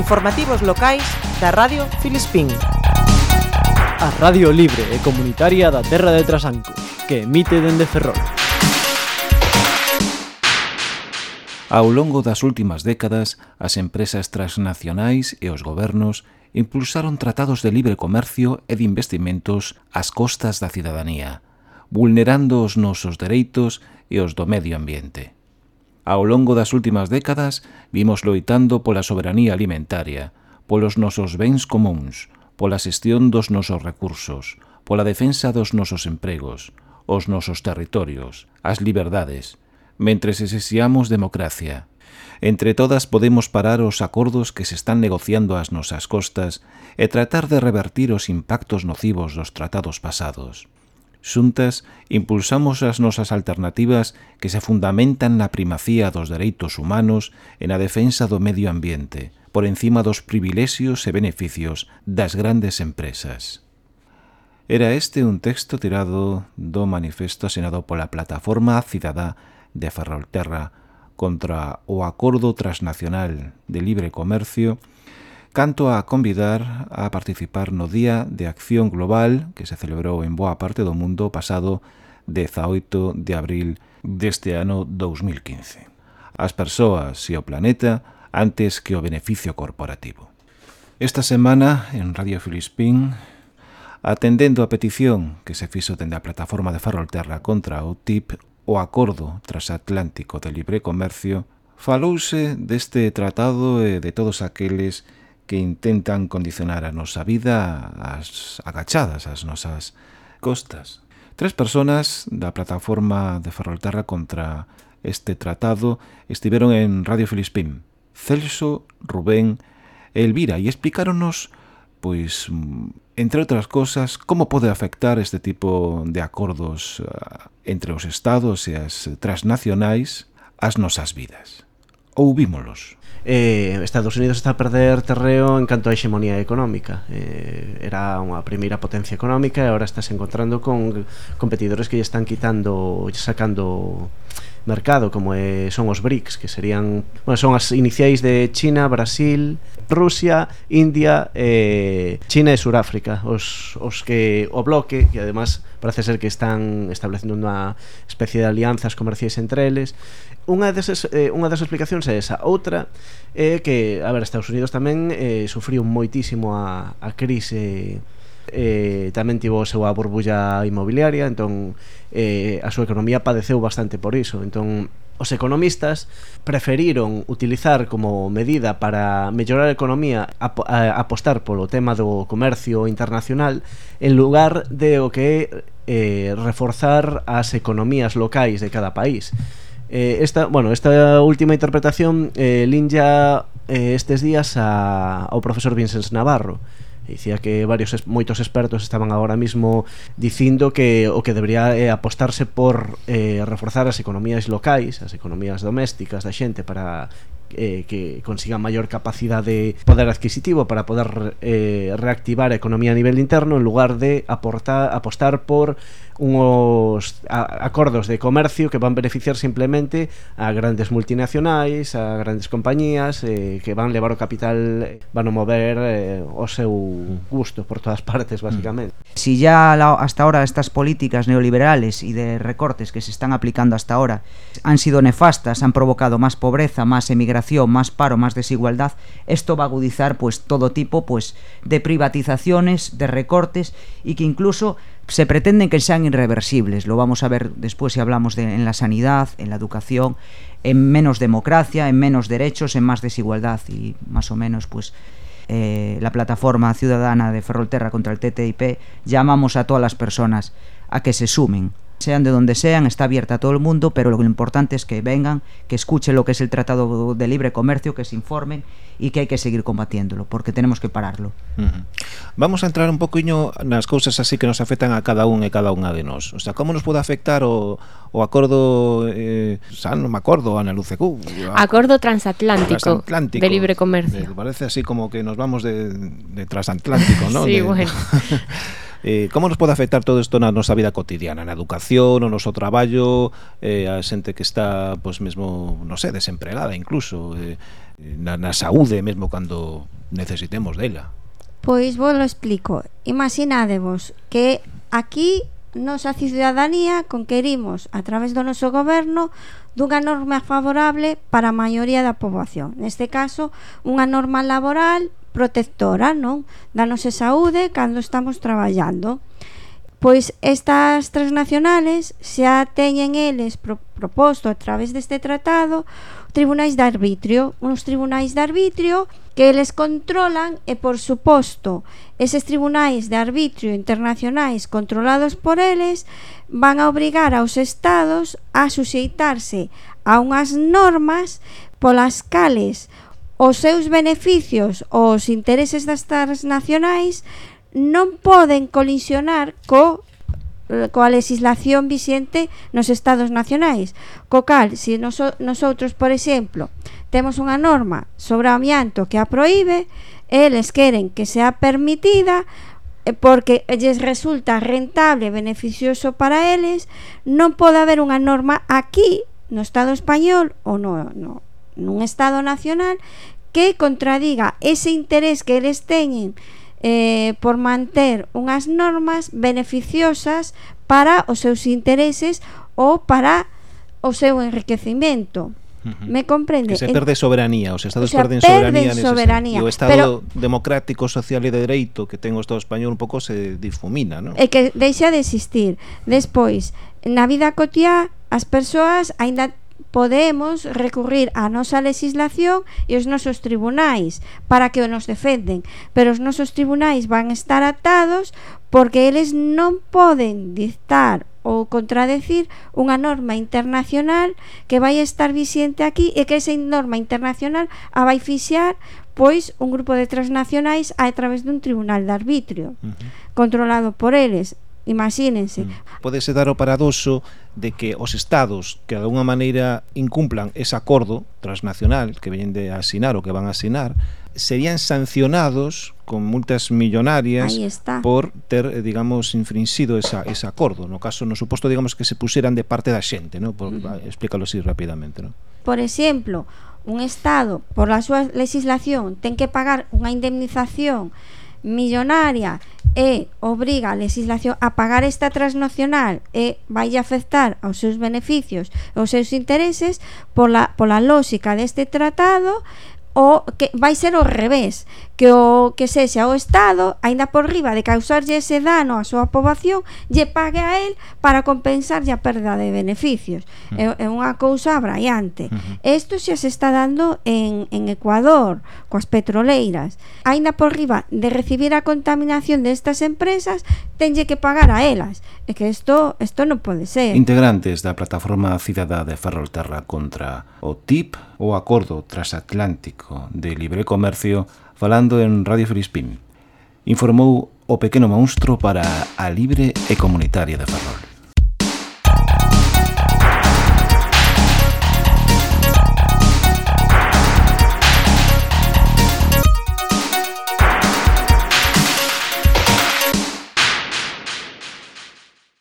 Informativos locais da Radio Filispín. A Radio Libre e Comunitaria da Terra de Trasanco, que emite dende Ferrol. Ao longo das últimas décadas, as empresas transnacionais e os gobernos impulsaron tratados de libre comercio e de investimentos ás costas da cidadanía, vulnerando os nosos dereitos e os do medio ambiente. Ao longo das últimas décadas vimos loitando pola soberanía alimentaria, polos nosos bens comuns, pola xestión dos nosos recursos, pola defensa dos nosos empregos, os nosos territorios, as liberdades, mentre exexiamos democracia. Entre todas podemos parar os acordos que se están negociando ás nosas costas e tratar de revertir os impactos nocivos dos tratados pasados. Xuntas impulsamos as nosas alternativas que se fundamentan na primacía dos dereitos humanos e na defensa do medio ambiente, por encima dos privilexios e beneficios das grandes empresas. Era este un texto tirado do manifesto asinado pola Plataforma Cidadá de Ferrolterra contra o Acordo Transnacional de Libre Comercio canto a convidar a participar no Día de Acción Global que se celebrou en boa parte do mundo pasado 18 de abril deste ano 2015. As persoas e o planeta antes que o beneficio corporativo. Esta semana, en Radio Filispín, atendendo a petición que se fixo dende a plataforma de Ferrolterra contra o TIP, o Acordo Transatlántico de Libre Comercio, falouse deste tratado e de todos aqueles que que intentan condicionar a nosa vida as agachadas ás nosas costas. Tres persoas da plataforma de Ferrolterra contra este tratado estiveron en Radio Filispín, Celso, Rubén e Elvira, e explicáronos, pois, entre outras cosas, como pode afectar este tipo de acordos eh, entre os estados e as transnacionais as nosas vidas ouvímolos. Eh, Estados Unidos está a perder terreo en canto a hexemonía económica. Eh, era unha primeira potencia económica e agora estás encontrando con competidores que lle están quitando, lle sacando mercado como é, son os BRICS, que serían, bueno, son as iniciais de China, Brasil, Rusia, India, eh, China e Suráfrica, os, os que o bloque, que además parece ser que están establecendo unha especie de alianzas comerciais entre eles. Unha desas, eh, unha das explicacións é esa. Outra é que, a ver, Estados Unidos tamén eh, sufriu moitísimo a, a crise eh, tamén tivo a súa burbulla inmobiliaria, entón eh, a súa economía padeceu bastante por iso. Entón, os economistas preferiron utilizar como medida para mellorar a economía ap a, apostar polo tema do comercio internacional en lugar de o que é eh, reforzar as economías locais de cada país. Eh, esta, bueno, esta última interpretación eh, linja eh, estes días a, ao profesor Vincent Navarro, Dicía que varios moitos expertos estaban agora mismo dicindo que o que debería é apostarse por eh, reforzar as economías locais, as economías domésticas da xente para eh, que consigan maior capacidade de poder adquisitivo para poder eh, reactivar a economía a nivel interno en lugar de aportar, apostar por unhos acordos de comercio que van beneficiar simplemente a grandes multinacionais, a grandes compañías eh, que van levar o capital, van a mover eh, o seu mm. gusto por todas partes, basicamente. Mm. Si ya la, hasta ahora estas políticas neoliberales y de recortes que se están aplicando hasta ahora han sido nefastas, han provocado más pobreza, más emigración, más paro, más desigualdad, esto va a agudizar pues todo tipo pues de privatizaciones, de recortes y que incluso se pretenden que sean irreversibles. Lo vamos a ver después si hablamos de, en la sanidad, en la educación, en menos democracia, en menos derechos, en más desigualdad y más o menos pues eh, la plataforma ciudadana de Ferrolterra contra el TTIP llamamos a todas las personas a que se sumen sean de donde sean, está abierta a todo el mundo, pero lo importante es que vengan, que escuchen lo que es el Tratado de Libre Comercio, que se informen y que hai que seguir combatiéndolo, porque tenemos que pararlo. Vamos a entrar un poquinho nas cousas así que nos afectan a cada un e cada unha de nós. O sea, como nos pode afectar o, o acordo, eh, xa non me acordo, Ana Lucecú. Acordo transatlántico, transatlántico de libre comercio. Eh, parece así como que nos vamos de, de transatlántico, ¿no? sí, de, bueno. eh, como nos pode afectar todo isto na nosa vida cotidiana, na educación, no noso traballo, eh, a xente que está, pois mesmo, non sei, desempregada incluso, eh, na, na saúde mesmo cando necesitemos dela. Pois vos lo explico. Imaginadevos que aquí Nosa a ciudadanía conquerimos a través do noso goberno dunha norma favorable para a maioría da poboación. Neste caso, unha norma laboral protectora, non? Da nosa saúde cando estamos traballando. Pois estas transnacionales xa teñen eles pro, proposto a través deste tratado tribunais de arbitrio, uns tribunais de arbitrio que eles controlan e, por suposto, eses tribunais de arbitrio internacionais controlados por eles van a obrigar aos estados a suxeitarse a unhas normas polas cales os seus beneficios ou os intereses das transnacionais non poden colisionar co Eh, coa legislación vixente nos estados nacionais. Co cal, se noso, nosotros, por exemplo, temos unha norma sobre o amianto que a proíbe, eles queren que sea permitida eh, porque lles resulta rentable, beneficioso para eles, non pode haber unha norma aquí no Estado español ou no, no, nun Estado nacional que contradiga ese interés que eles teñen eh, por manter unhas normas beneficiosas para os seus intereses ou para o seu enriquecimento. Uh -huh. Me comprende? Que se perde soberanía, os estados o sea, perden soberanía, soberanía. soberanía. E o estado pero, democrático, social e de dereito que ten o estado español un pouco se difumina, non? E que deixa de existir. Despois, na vida cotiá as persoas aínda podemos recurrir á nosa legislación e os nosos tribunais para que nos defenden, pero os nosos tribunais van estar atados porque eles non poden dictar ou contradecir unha norma internacional que vai estar vixente aquí e que esa norma internacional a vai fixar pois un grupo de transnacionais a través dun tribunal de arbitrio uh -huh. controlado por eles Imagínense. Mm. Podese dar o paradoxo de que os estados que de alguna maneira incumplan ese acordo transnacional que veñen de asinar ou que van a asinar, serían sancionados con multas millonarias por ter, eh, digamos, infringido esa, ese acordo. No caso, no suposto, digamos, que se pusieran de parte da xente, ¿no? Por, uh eh, -huh. Explícalo así rapidamente, ¿no? Por exemplo, un Estado, por a súa legislación, ten que pagar unha indemnización millonaria e obriga a legislación a pagar esta transnacional e vai afectar aos seus beneficios, aos seus intereses pola, pola lógica deste tratado o que vai ser o revés que o que sexa o Estado, aínda por riba de causarlle ese dano á súa poboación, lle pague a él para compensarlle a perda de beneficios. Uh -huh. É, é unha cousa abraiante. Isto uh -huh. xa se está dando en, en Ecuador, coas petroleiras. Aínda por riba de recibir a contaminación destas empresas, tenlle que pagar a elas. É que isto, isto non pode ser. Integrantes da plataforma cidadá de Ferrolterra contra o TIP, o Acordo Transatlántico de Libre Comercio, falando en Radio Filispín. Informou o pequeno monstro para a libre e comunitaria de Ferrol.